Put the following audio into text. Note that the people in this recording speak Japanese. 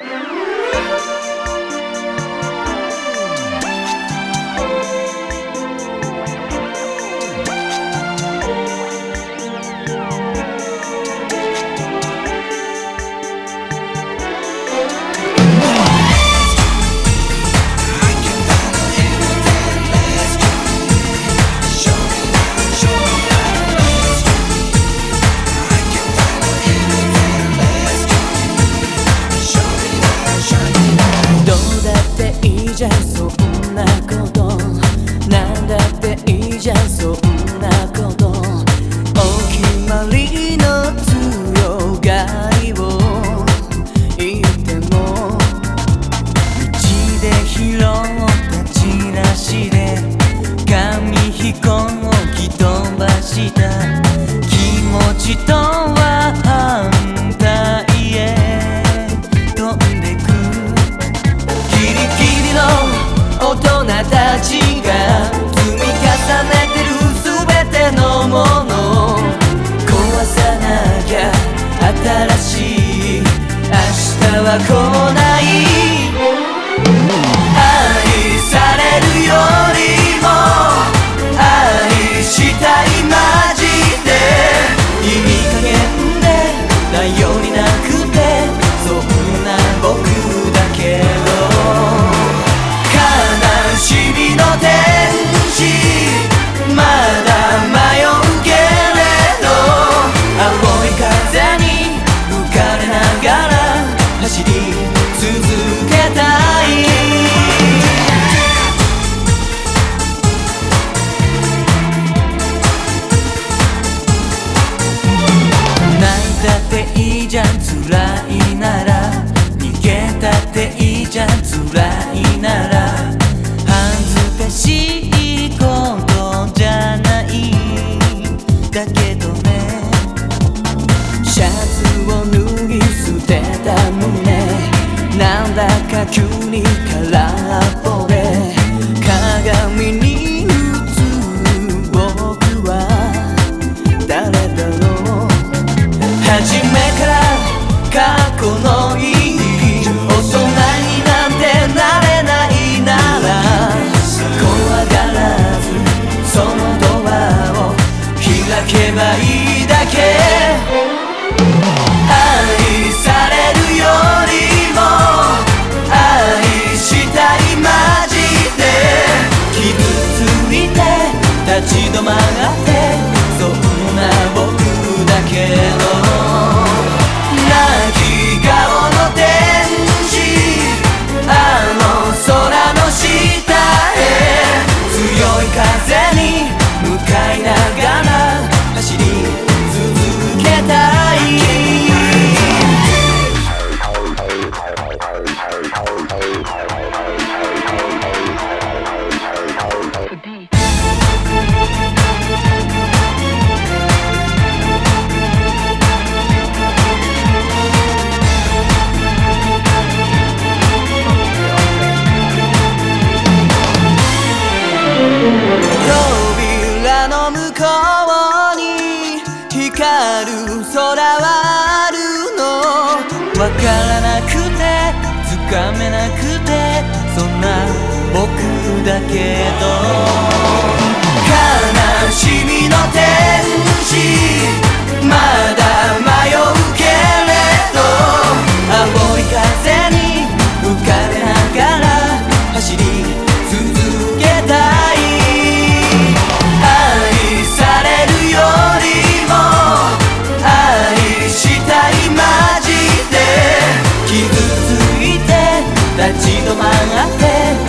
どで拾ったチラシで紙飛行機飛ばした。気持ちとは反対へ。飛んでく。ギリギリの大人たちが積み重ねてる全てのもの。壊さなきゃ新しい。明日は来な走り続けたい。泣いたっていいじゃん辛いなら。逃げたっていいじゃん辛いなら。恥ずかしいことじゃない。だけどね。シャツを脱ぎ捨てた胸なんだか急に立ち止まある空はあるの。わからなくてつかめなくてそんな僕だけど。van a.